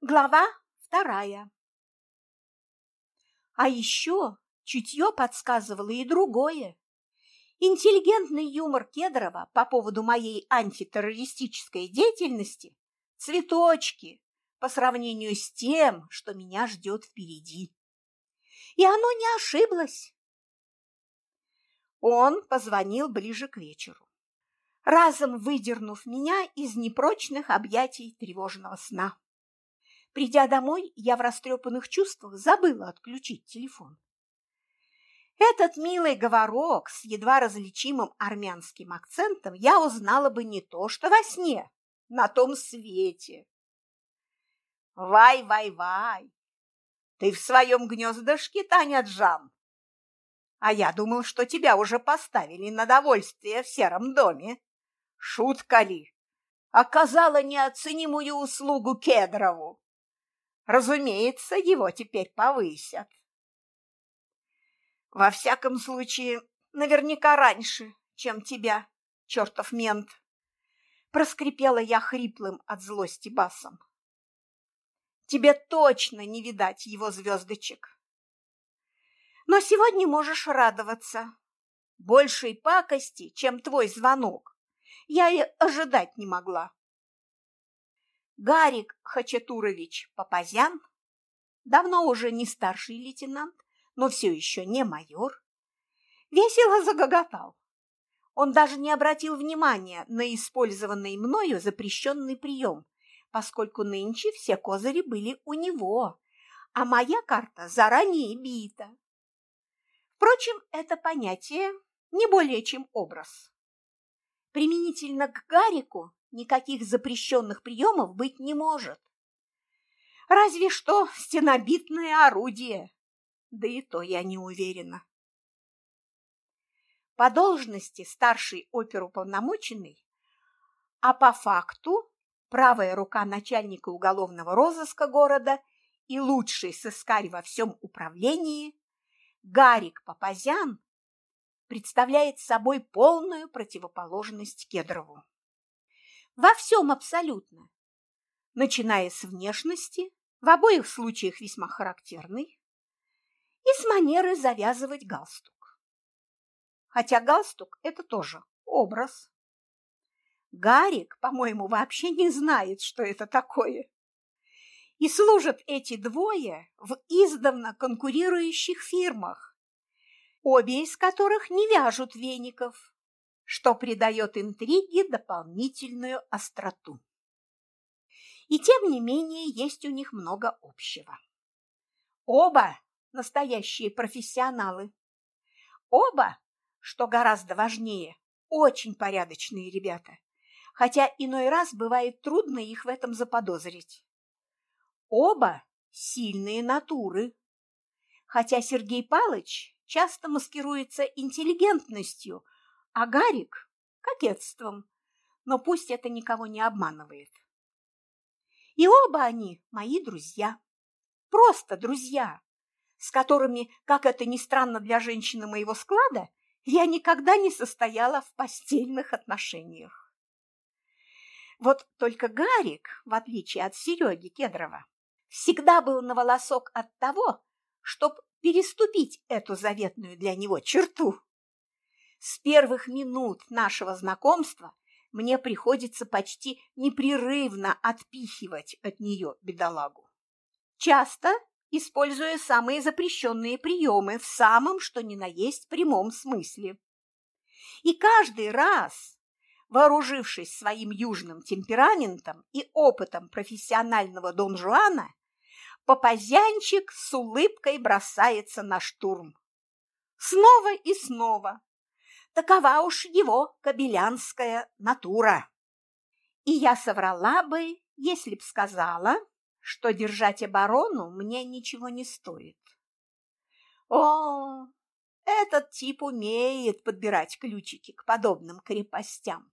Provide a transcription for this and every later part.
Глава вторая. А еще чутье подсказывало и другое. Интеллигентный юмор Кедрова по поводу моей антитеррористической деятельности – цветочки по сравнению с тем, что меня ждет впереди. И оно не ошиблось. Он позвонил ближе к вечеру, разом выдернув меня из непрочных объятий тревожного сна. Придя домой, я в растрепанных чувствах забыла отключить телефон. Этот милый говорок с едва различимым армянским акцентом я узнала бы не то что во сне, на том свете. Вай-вай-вай! Ты в своем гнездышке, Таня Джан? А я думал, что тебя уже поставили на довольствие в сером доме. Шутка ли? Оказала неоценимую услугу Кедрову. Разумеется, его теперь повысят. Во всяком случае, наверняка раньше, чем тебя, чертов мент. Проскрипела я хриплым от злости басом. Тебе точно не видать его звездочек. Но сегодня можешь радоваться. Большей пакости, чем твой звонок, я и ожидать не могла. Гарик Хачатурович Папазян, давно уже не старший лейтенант, но все еще не майор, весело загоготал. Он даже не обратил внимания на использованный мною запрещенный прием, поскольку нынче все козыри были у него, а моя карта заранее бита. Впрочем, это понятие не более чем образ. Применительно к Гарику никаких запрещенных приемов быть не может. Разве что стенобитное орудие, да и то я не уверена. По должности старший оперуполномоченный, а по факту правая рука начальника уголовного розыска города и лучший сыскарь во всем управлении, Гарик Папазян представляет собой полную противоположность Кедрову во всем абсолютно, начиная с внешности, в обоих случаях весьма характерной, и с манеры завязывать галстук. Хотя галстук – это тоже образ. Гарик, по-моему, вообще не знает, что это такое. И служат эти двое в издавна конкурирующих фирмах, обе из которых не вяжут веников, что придает интриге дополнительную остроту. И тем не менее есть у них много общего. Оба настоящие профессионалы. Оба, что гораздо важнее, очень порядочные ребята, хотя иной раз бывает трудно их в этом заподозрить. Оба сильные натуры, хотя Сергей Палыч часто маскируется интеллигентностью – а Гарик – кокетством, но пусть это никого не обманывает. И оба они мои друзья, просто друзья, с которыми, как это ни странно для женщины моего склада, я никогда не состояла в постельных отношениях. Вот только Гарик, в отличие от Сереги Кедрова, всегда был на волосок от того, чтобы переступить эту заветную для него черту. С первых минут нашего знакомства мне приходится почти непрерывно отпихивать от нее бедолагу. Часто используя самые запрещенные приемы в самом что ни на есть прямом смысле. И каждый раз, вооружившись своим южным темпераментом и опытом профессионального Дон Жуана, Папазянчик с улыбкой бросается на штурм. Снова и снова, Такова уж его кабелянская натура. И я соврала бы, если б сказала, что держать оборону мне ничего не стоит. О, этот тип умеет подбирать ключики к подобным крепостям.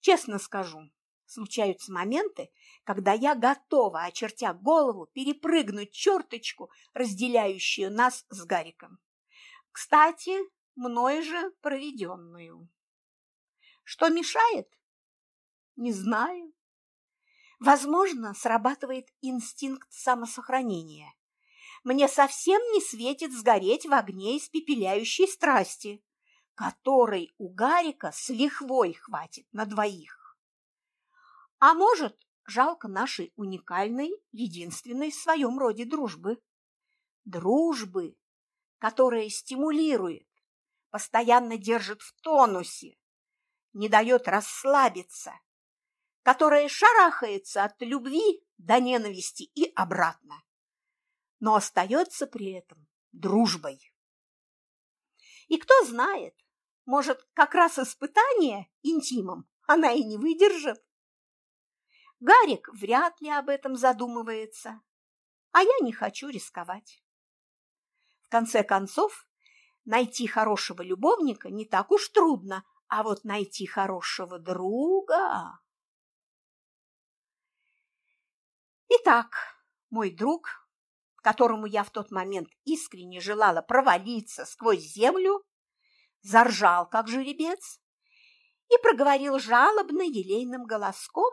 Честно скажу, случаются моменты, когда я готова, очертя голову, перепрыгнуть черточку, разделяющую нас с Гариком. Кстати, мной же проведенную. Что мешает? Не знаю. Возможно, срабатывает инстинкт самосохранения. Мне совсем не светит сгореть в огне испепеляющей страсти, которой у Гарика с лихвой хватит на двоих. А может, жалко нашей уникальной, единственной в своем роде дружбы. Дружбы, которая стимулирует, постоянно держит в тонусе, не дает расслабиться, которая шарахается от любви до ненависти и обратно, но остается при этом дружбой. И кто знает, может, как раз испытание интимом она и не выдержит. Гарик вряд ли об этом задумывается, а я не хочу рисковать. В конце концов, найти хорошего любовника не так уж трудно, а вот найти хорошего друга... Итак, мой друг, которому я в тот момент искренне желала провалиться сквозь землю, заржал, как жеребец, и проговорил жалобно елейным голоском,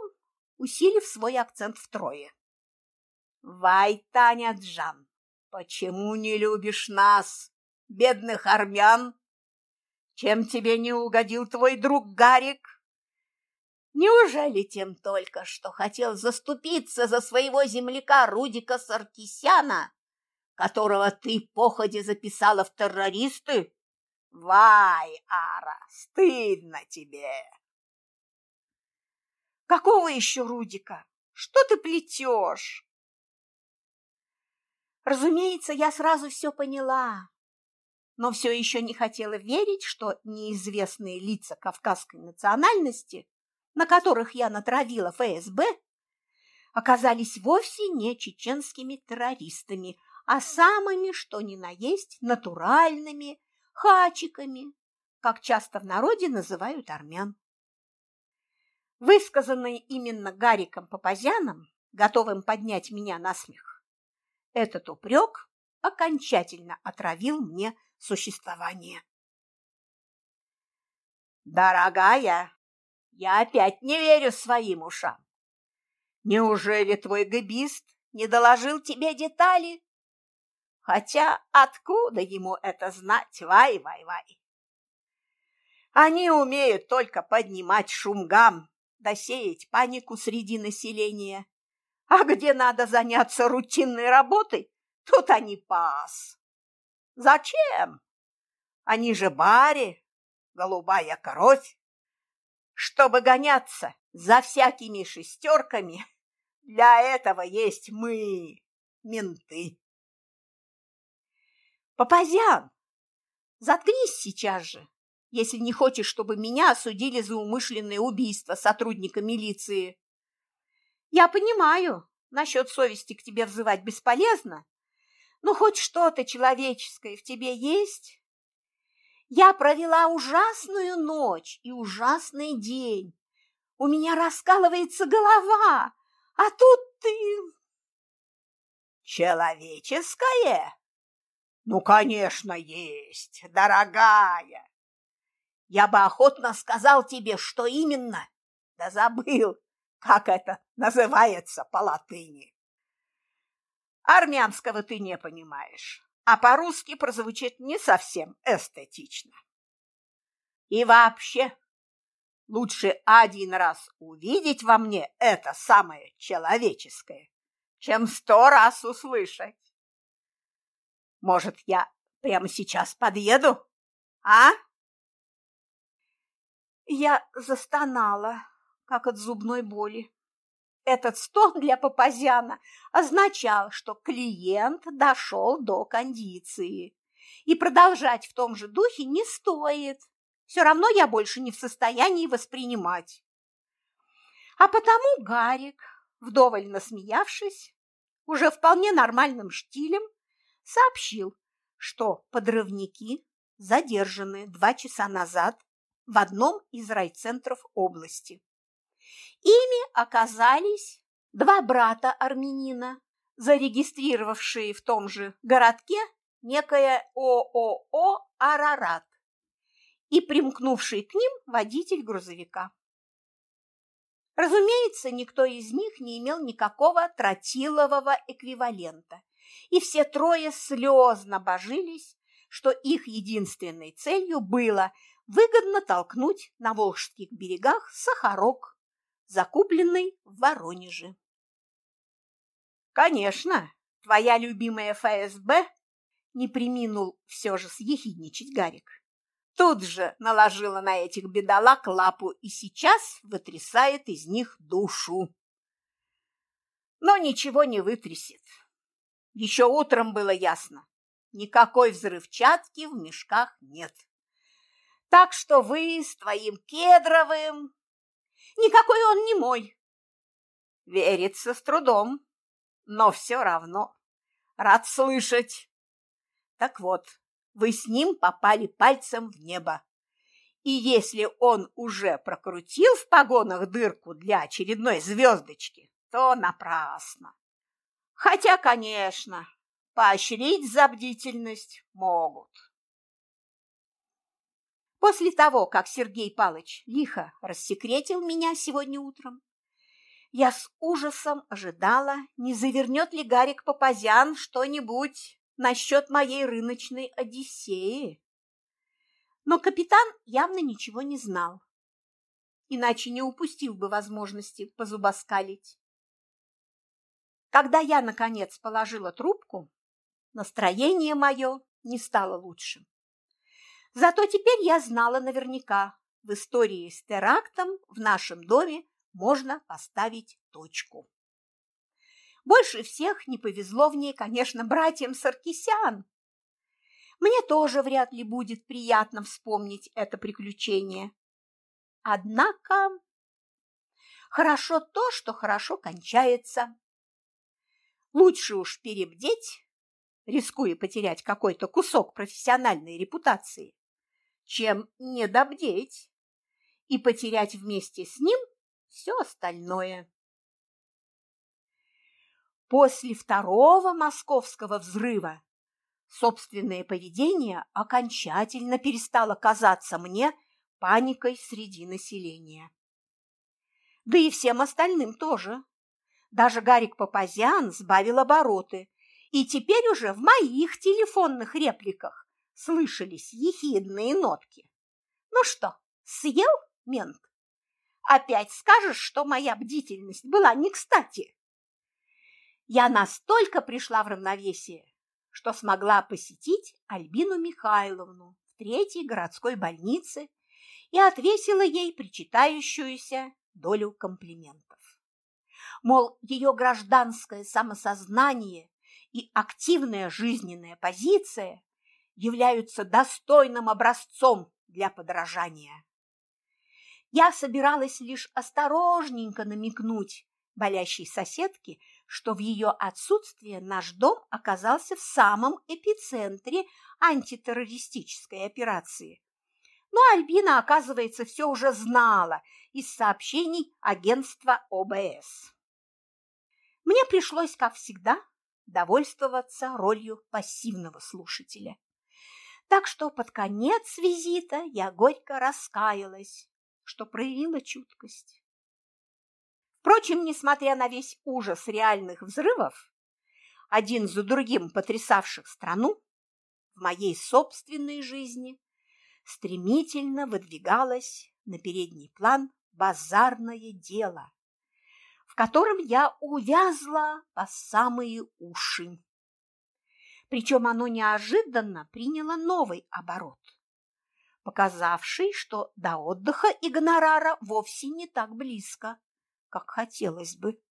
усилив свой акцент втрое. «Вай, Таня Джан, почему не любишь нас, бедных армян? Чем тебе не угодил твой друг Гарик?» Неужели тем только, что хотел заступиться за своего земляка Рудика Саркисяна, которого ты походе записала в террористы? Вай, Ара, стыдно тебе! Какого еще Рудика? Что ты плетешь? Разумеется, я сразу все поняла, но все еще не хотела верить, что неизвестные лица кавказской национальности на которых я натравила ФСБ, оказались вовсе не чеченскими террористами, а самыми, что ни на есть, натуральными хачиками, как часто в народе называют армян. Высказанный именно Гариком Папазяном, готовым поднять меня на смех, этот упрек окончательно отравил мне существование. «Дорогая, я опять не верю своим ушам. Неужели твой габист не доложил тебе детали? Хотя откуда ему это знать, вай-вай-вай? Они умеют только поднимать шум гам, досеять панику среди населения. А где надо заняться рутинной работой, тут они пас. Зачем? Они же бари, голубая кровь. Чтобы гоняться за всякими шестерками, для этого есть мы, менты. Папазян, заткнись сейчас же, если не хочешь, чтобы меня осудили за умышленное убийство сотрудника милиции. Я понимаю, насчет совести к тебе взывать бесполезно, но хоть что-то человеческое в тебе есть. Я провела ужасную ночь и ужасный день. У меня раскалывается голова, а тут ты... Человеческое? Ну, конечно, есть, дорогая. Я бы охотно сказал тебе, что именно, да забыл, как это называется по латыни. Армянского ты не понимаешь а по-русски прозвучит не совсем эстетично. И вообще, лучше один раз увидеть во мне это самое человеческое, чем сто раз услышать. Может, я прямо сейчас подъеду, а? Я застонала, как от зубной боли. Этот стон для Папазяна означал, что клиент дошел до кондиции. И продолжать в том же духе не стоит. Все равно я больше не в состоянии воспринимать. А потому Гарик, вдоволь насмеявшись, уже вполне нормальным штилем, сообщил, что подрывники задержаны два часа назад в одном из райцентров области. Ими оказались два брата армянина, зарегистрировавшие в том же городке некое ООО «Арарат» и примкнувший к ним водитель грузовика. Разумеется, никто из них не имел никакого тротилового эквивалента, и все трое слезно божились, что их единственной целью было выгодно толкнуть на Волжских берегах сахарок, закупленный в Воронеже. Конечно, твоя любимая ФСБ не приминул все же съехидничать Гарик. Тут же наложила на этих бедолаг лапу и сейчас вытрясает из них душу. Но ничего не вытрясет. Еще утром было ясно, никакой взрывчатки в мешках нет. Так что вы с твоим кедровым... Никакой он не мой. Верится с трудом, но все равно. Рад слышать. Так вот, вы с ним попали пальцем в небо. И если он уже прокрутил в погонах дырку для очередной звездочки, то напрасно. Хотя, конечно, поощрить за бдительность могут. После того, как Сергей Палыч лихо рассекретил меня сегодня утром, я с ужасом ожидала, не завернет ли Гарик Папазян что-нибудь насчет моей рыночной Одиссеи. Но капитан явно ничего не знал, иначе не упустил бы возможности позубоскалить. Когда я, наконец, положила трубку, настроение мое не стало лучше. Зато теперь я знала наверняка, в истории с терактом в нашем доме можно поставить точку. Больше всех не повезло в ней, конечно, братьям Саркисян. Мне тоже вряд ли будет приятно вспомнить это приключение. Однако хорошо то, что хорошо кончается. Лучше уж перебдеть, рискуя потерять какой-то кусок профессиональной репутации, чем недобдеть и потерять вместе с ним все остальное. После второго московского взрыва собственное поведение окончательно перестало казаться мне паникой среди населения. Да и всем остальным тоже. Даже Гарик Папазян сбавил обороты, и теперь уже в моих телефонных репликах слышались ехидные нотки. Ну что, съел, мент? Опять скажешь, что моя бдительность была не кстати? Я настолько пришла в равновесие, что смогла посетить Альбину Михайловну в третьей городской больнице и отвесила ей причитающуюся долю комплиментов. Мол, ее гражданское самосознание и активная жизненная позиция являются достойным образцом для подражания. Я собиралась лишь осторожненько намекнуть болящей соседке, что в ее отсутствие наш дом оказался в самом эпицентре антитеррористической операции. Но Альбина, оказывается, все уже знала из сообщений агентства ОБС. Мне пришлось, как всегда, довольствоваться ролью пассивного слушателя. Так что под конец визита я горько раскаялась, что проявила чуткость. Впрочем, несмотря на весь ужас реальных взрывов, один за другим потрясавших страну, в моей собственной жизни стремительно выдвигалось на передний план базарное дело, в котором я увязла по самые уши причем оно неожиданно приняло новый оборот, показавший, что до отдыха и гонорара вовсе не так близко, как хотелось бы.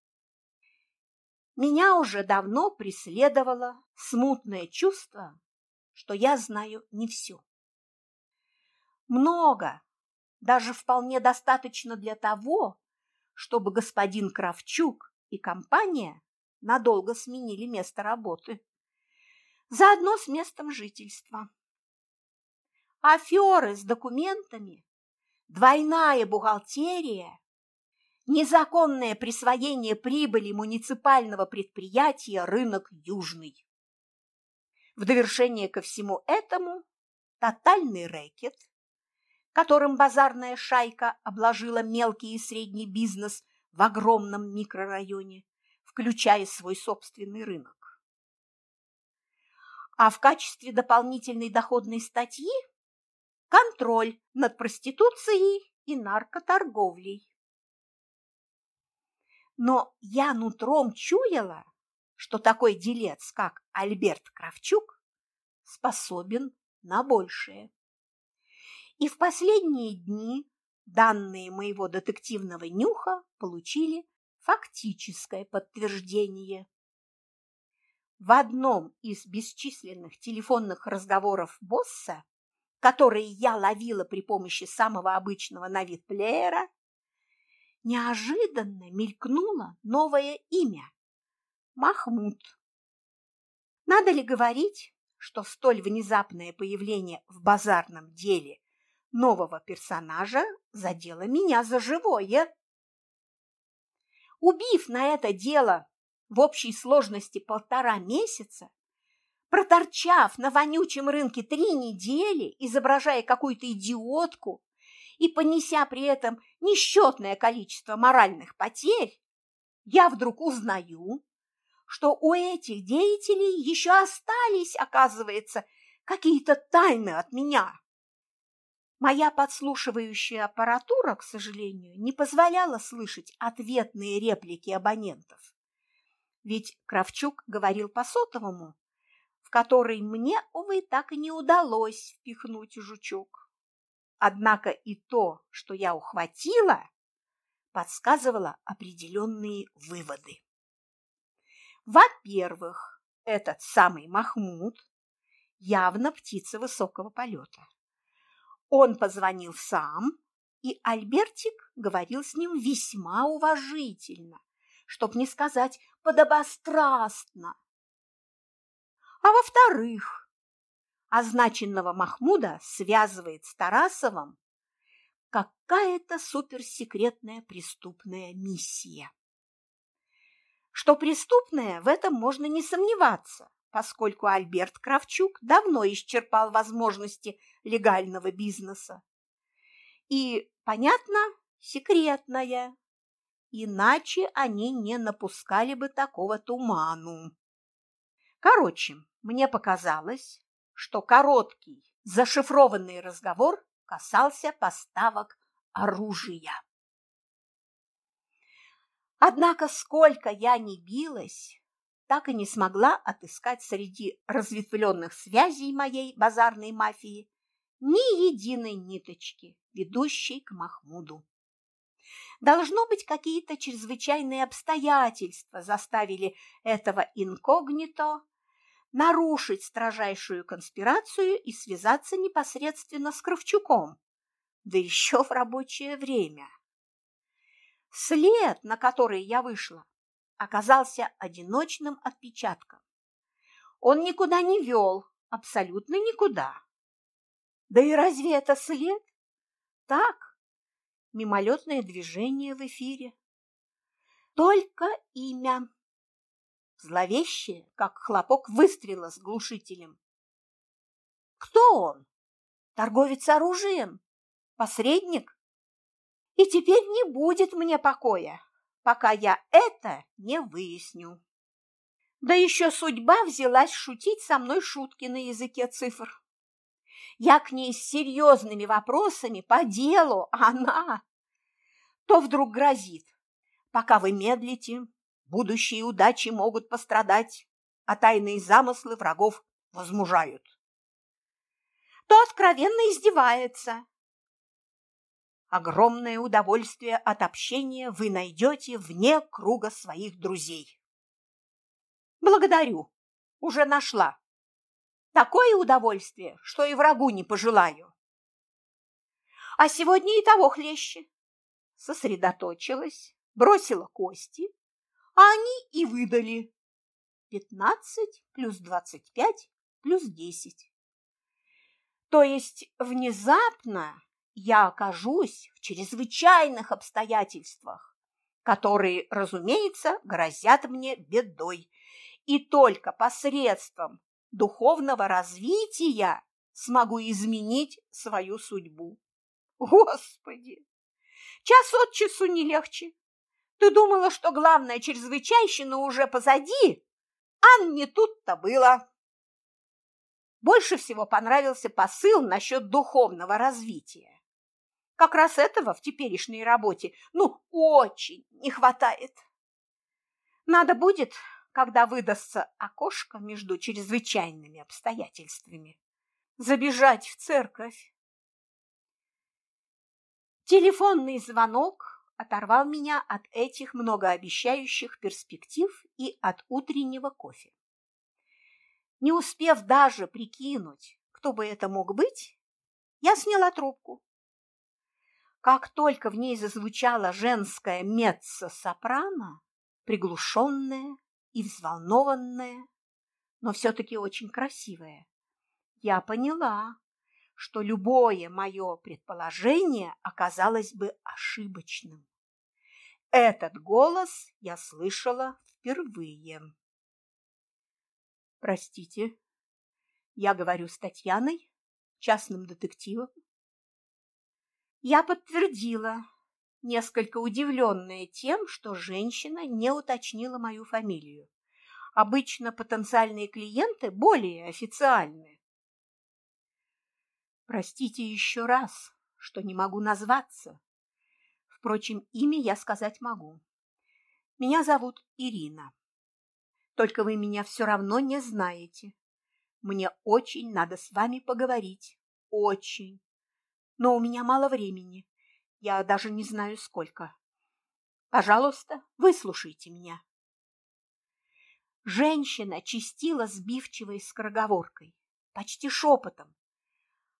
Меня уже давно преследовало смутное чувство, что я знаю не все. Много, даже вполне достаточно для того, чтобы господин Кравчук и компания надолго сменили место работы заодно с местом жительства. Аферы с документами, двойная бухгалтерия, незаконное присвоение прибыли муниципального предприятия «Рынок Южный». В довершение ко всему этому тотальный рэкет, которым базарная шайка обложила мелкий и средний бизнес в огромном микрорайоне, включая свой собственный рынок. А в качестве дополнительной доходной статьи – контроль над проституцией и наркоторговлей. Но я нутром чуяла, что такой делец, как Альберт Кравчук, способен на большее. И в последние дни данные моего детективного нюха получили фактическое подтверждение. В одном из бесчисленных телефонных разговоров босса, которые я ловила при помощи самого обычного на вид плеера, неожиданно мелькнуло новое имя – Махмуд. Надо ли говорить, что столь внезапное появление в базарном деле нового персонажа задело меня за живое? Убив на это дело в общей сложности полтора месяца, проторчав на вонючем рынке три недели, изображая какую-то идиотку, и понеся при этом несчетное количество моральных потерь, я вдруг узнаю, что у этих деятелей еще остались, оказывается, какие-то тайны от меня. Моя подслушивающая аппаратура, к сожалению, не позволяла слышать ответные реплики абонентов. Ведь Кравчук говорил по сотовому, в который мне, увы, так и не удалось впихнуть жучок. Однако и то, что я ухватила, подсказывало определенные выводы. Во-первых, этот самый Махмуд явно птица высокого полета. Он позвонил сам, и Альбертик говорил с ним весьма уважительно, чтоб не сказать подобострастно. А во-вторых, означенного Махмуда связывает с Тарасовым какая-то суперсекретная преступная миссия. Что преступная, в этом можно не сомневаться, поскольку Альберт Кравчук давно исчерпал возможности легального бизнеса. И, понятно, секретная, иначе они не напускали бы такого туману. Короче, мне показалось, что короткий зашифрованный разговор касался поставок оружия. Однако сколько я ни билась, так и не смогла отыскать среди разветвленных связей моей базарной мафии ни единой ниточки, ведущей к Махмуду. Должно быть, какие-то чрезвычайные обстоятельства заставили этого инкогнито нарушить строжайшую конспирацию и связаться непосредственно с Кравчуком, да еще в рабочее время. След, на который я вышла, оказался одиночным отпечатком. Он никуда не вел, абсолютно никуда. Да и разве это след? Так, мимолетное движение в эфире. Только имя зловещее, как хлопок выстрела с глушителем. Кто он? Торговец оружием? Посредник? И теперь не будет мне покоя, пока я это не выясню. Да еще судьба взялась шутить со мной шутки на языке цифр. Я к ней с серьезными вопросами по делу, а она то вдруг грозит. Пока вы медлите, Будущие удачи могут пострадать, а тайные замыслы врагов возмужают. То откровенно издевается. Огромное удовольствие от общения вы найдете вне круга своих друзей. Благодарю, уже нашла. Такое удовольствие, что и врагу не пожелаю. А сегодня и того хлеще. Сосредоточилась, бросила кости, а они и выдали. Пятнадцать плюс двадцать пять плюс десять. То есть внезапно я окажусь в чрезвычайных обстоятельствах, которые, разумеется, грозят мне бедой, и только посредством духовного развития смогу изменить свою судьбу. Господи! Час от часу не легче. Ты думала, что главное чрезвычайщина уже позади? А не тут-то было. Больше всего понравился посыл насчет духовного развития. Как раз этого в теперешней работе, ну, очень не хватает. Надо будет, когда выдастся окошко между чрезвычайными обстоятельствами, забежать в церковь. Телефонный звонок оторвал меня от этих многообещающих перспектив и от утреннего кофе. Не успев даже прикинуть, кто бы это мог быть, я сняла трубку. Как только в ней зазвучала женская меццо-сопрано, приглушенная и взволнованная, но все-таки очень красивая, я поняла, что любое мое предположение оказалось бы ошибочным. Этот голос я слышала впервые. Простите, я говорю с Татьяной, частным детективом. Я подтвердила, несколько удивленная тем, что женщина не уточнила мою фамилию. Обычно потенциальные клиенты более официальны. Простите еще раз, что не могу назваться. Впрочем, имя я сказать могу. Меня зовут Ирина. Только вы меня все равно не знаете. Мне очень надо с вами поговорить. Очень. Но у меня мало времени. Я даже не знаю, сколько. Пожалуйста, выслушайте меня. Женщина чистила сбивчивой скороговоркой, почти шепотом.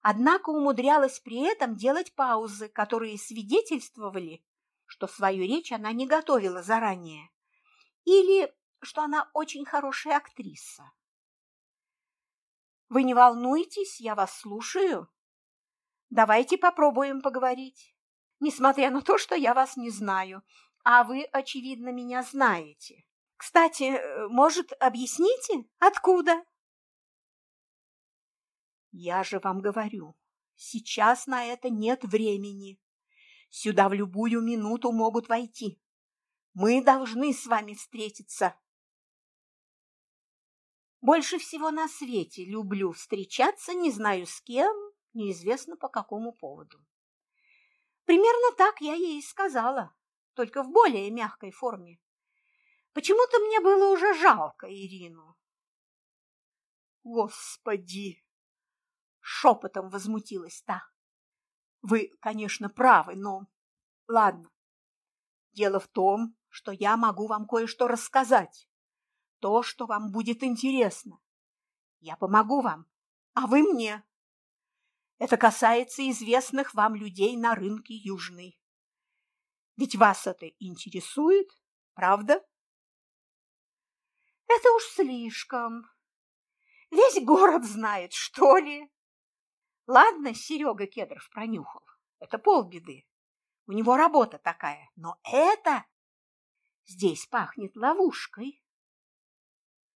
Однако умудрялась при этом делать паузы, которые свидетельствовали, что свою речь она не готовила заранее. Или что она очень хорошая актриса. Вы не волнуйтесь, я вас слушаю. Давайте попробуем поговорить. Несмотря на то, что я вас не знаю, а вы, очевидно, меня знаете. Кстати, может, объясните, откуда? Я же вам говорю, сейчас на это нет времени. Сюда в любую минуту могут войти. Мы должны с вами встретиться. Больше всего на свете люблю встречаться, не знаю с кем, неизвестно по какому поводу. Примерно так я ей сказала, только в более мягкой форме. Почему-то мне было уже жалко Ирину. Господи! Шепотом возмутилась та. Вы, конечно, правы, но... Ладно. Дело в том, что я могу вам кое-что рассказать то, что вам будет интересно. Я помогу вам, а вы мне. Это касается известных вам людей на рынке Южный. Ведь вас это интересует, правда? Это уж слишком. Весь город знает, что ли? Ладно, Серега Кедров пронюхал. Это полбеды. У него работа такая. Но это... Здесь пахнет ловушкой.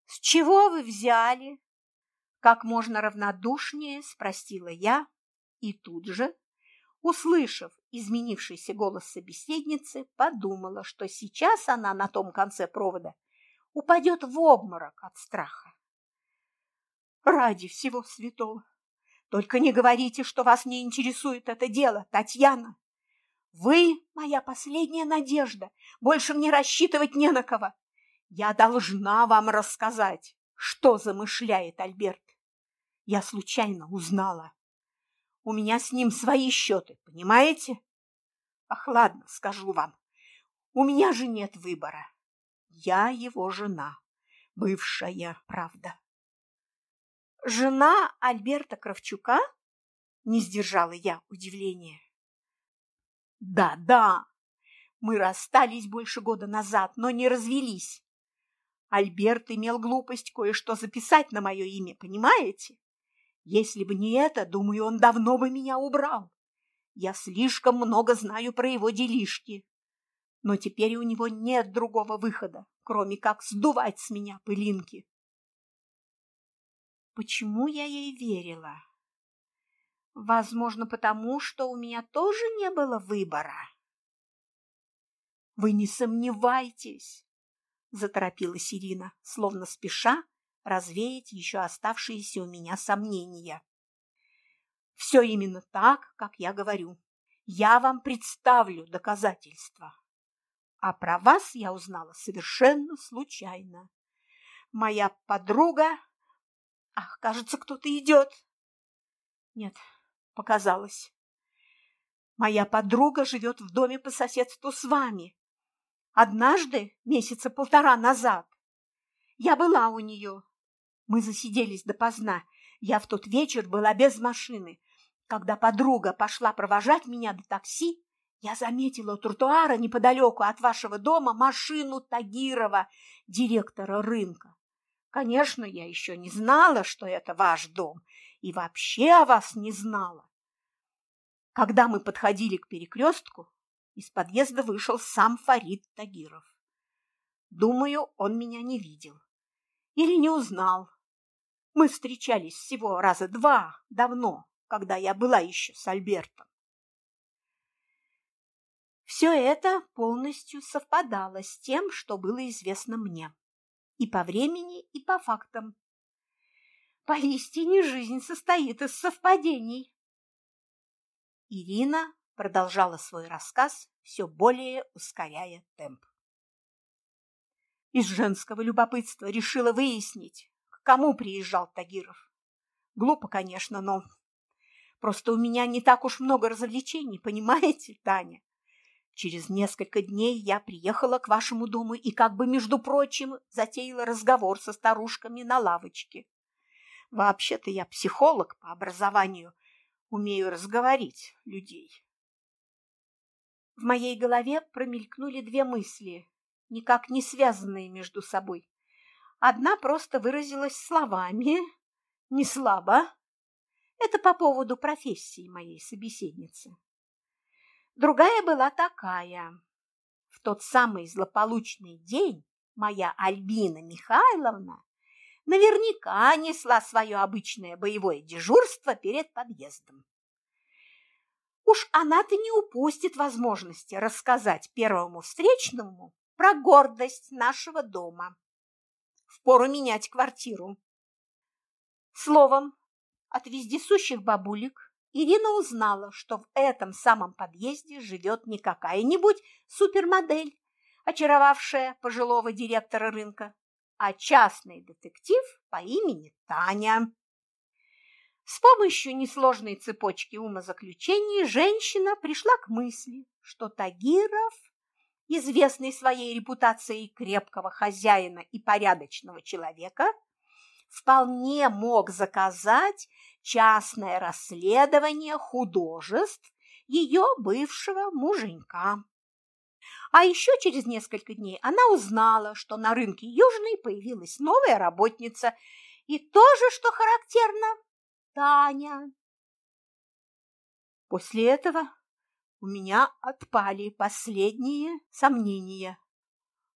«С чего вы взяли?» Как можно равнодушнее спросила я и тут же, услышав изменившийся голос собеседницы, подумала, что сейчас она на том конце провода упадет в обморок от страха. «Ради всего святого! Только не говорите, что вас не интересует это дело, Татьяна! Вы – моя последняя надежда, больше мне рассчитывать не на кого!» Я должна вам рассказать, что замышляет Альберт. Я случайно узнала. У меня с ним свои счеты, понимаете? Ах, ладно, скажу вам. У меня же нет выбора. Я его жена, бывшая, правда. Жена Альберта Кравчука? Не сдержала я удивления. Да, да, мы расстались больше года назад, но не развелись. Альберт имел глупость кое-что записать на мое имя, понимаете? Если бы не это, думаю, он давно бы меня убрал. Я слишком много знаю про его делишки. Но теперь у него нет другого выхода, кроме как сдувать с меня пылинки. Почему я ей верила? Возможно, потому, что у меня тоже не было выбора. Вы не сомневайтесь, заторопилась Ирина, словно спеша развеять еще оставшиеся у меня сомнения. Все именно так, как я говорю. Я вам представлю доказательства. А про вас я узнала совершенно случайно. Моя подруга... Ах, кажется, кто-то идет. Нет, показалось. Моя подруга живет в доме по соседству с вами. Однажды, месяца полтора назад, я была у нее. Мы засиделись допоздна. Я в тот вечер была без машины. Когда подруга пошла провожать меня до такси, я заметила у тротуара неподалеку от вашего дома машину Тагирова, директора рынка. Конечно, я еще не знала, что это ваш дом, и вообще о вас не знала. Когда мы подходили к перекрестку, из подъезда вышел сам Фарид Тагиров. Думаю, он меня не видел. Или не узнал. Мы встречались всего раза два давно, когда я была еще с Альбертом. Все это полностью совпадало с тем, что было известно мне. И по времени, и по фактам. Поистине жизнь состоит из совпадений. Ирина продолжала свой рассказ, все более ускоряя темп. Из женского любопытства решила выяснить, кому приезжал Тагиров. Глупо, конечно, но просто у меня не так уж много развлечений, понимаете, Таня? Через несколько дней я приехала к вашему дому и как бы, между прочим, затеяла разговор со старушками на лавочке. Вообще-то я психолог по образованию, умею разговорить людей. В моей голове промелькнули две мысли, никак не связанные между собой. Одна просто выразилась словами, не слабо. Это по поводу профессии моей собеседницы. Другая была такая. В тот самый злополучный день моя Альбина Михайловна наверняка несла свое обычное боевое дежурство перед подъездом. Уж она-то не упустит возможности рассказать первому встречному про гордость нашего дома. Впору менять квартиру. Словом, от вездесущих бабулек Ирина узнала, что в этом самом подъезде живет не какая-нибудь супермодель, очаровавшая пожилого директора рынка, а частный детектив по имени Таня. С помощью несложной цепочки умозаключений женщина пришла к мысли, что Тагиров, известный своей репутацией крепкого хозяина и порядочного человека, вполне мог заказать частное расследование художеств ее бывшего муженька. А еще через несколько дней она узнала, что на рынке Южной появилась новая работница, и тоже, что характерно, Таня. После этого у меня отпали последние сомнения.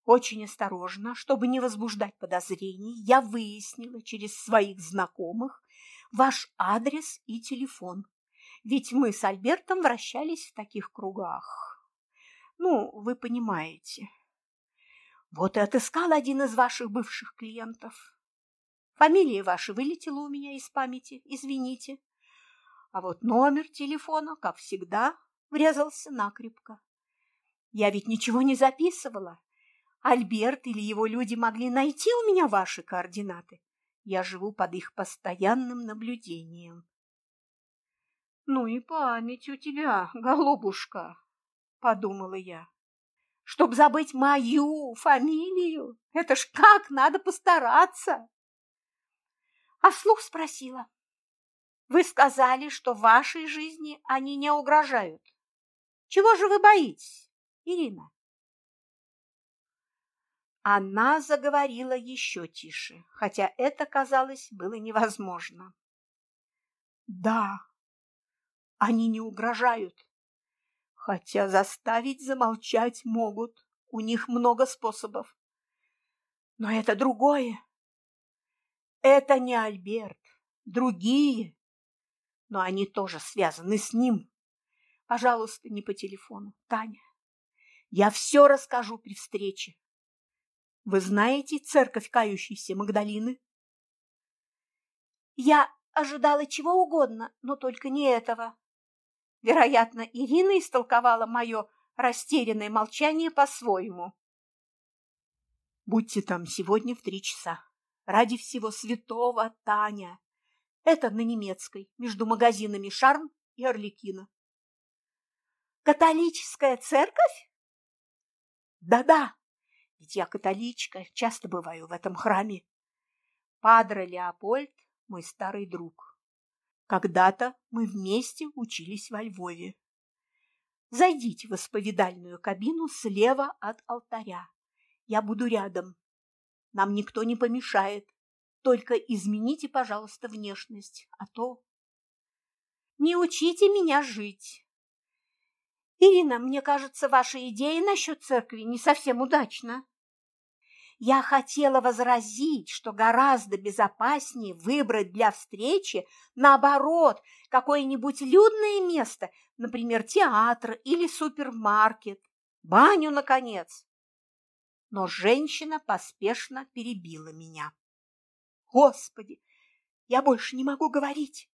Очень осторожно, чтобы не возбуждать подозрений, я выяснила через своих знакомых ваш адрес и телефон. Ведь мы с Альбертом вращались в таких кругах. Ну, вы понимаете. Вот и отыскал один из ваших бывших клиентов. Фамилия ваша вылетела у меня из памяти, извините. А вот номер телефона, как всегда, врезался накрепко. Я ведь ничего не записывала. Альберт или его люди могли найти у меня ваши координаты. Я живу под их постоянным наблюдением. Ну и память у тебя, голубушка, подумала я. Чтоб забыть мою фамилию, это ж как надо постараться. А вслух спросила. Вы сказали, что в вашей жизни они не угрожают. Чего же вы боитесь, Ирина? Она заговорила еще тише, хотя это, казалось, было невозможно. Да, они не угрожают хотя заставить замолчать могут, у них много способов. Но это другое. Это не Альберт, другие, но они тоже связаны с ним. Пожалуйста, не по телефону, Таня. Я все расскажу при встрече. Вы знаете церковь кающейся Магдалины? Я ожидала чего угодно, но только не этого. Вероятно, Ирина истолковала мое растерянное молчание по-своему. Будьте там сегодня в три часа. Ради всего святого, Таня. Это на немецкой, между магазинами «Шарм» и «Орликина». Католическая церковь? Да-да, ведь я католичка, часто бываю в этом храме. Падре Леопольд – мой старый друг. Когда-то мы вместе учились во Львове. Зайдите в исповедальную кабину слева от алтаря. Я буду рядом. Нам никто не помешает. Только измените, пожалуйста, внешность, а то... Не учите меня жить. Ирина, мне кажется, ваша идея насчет церкви не совсем удачна. Я хотела возразить, что гораздо безопаснее выбрать для встречи, наоборот, какое-нибудь людное место, например, театр или супермаркет, баню, наконец. Но женщина поспешно перебила меня. Господи, я больше не могу говорить.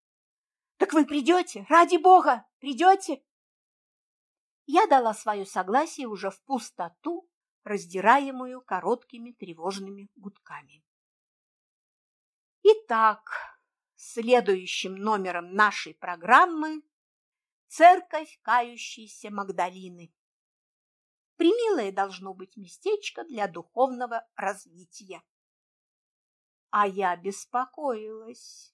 Так вы придете? Ради бога, придете? Я дала свое согласие уже в пустоту, раздираемую короткими тревожными гудками. Итак, следующим номером нашей программы «Церковь кающейся Магдалины». Примилое должно быть местечко для духовного развития. А я беспокоилась.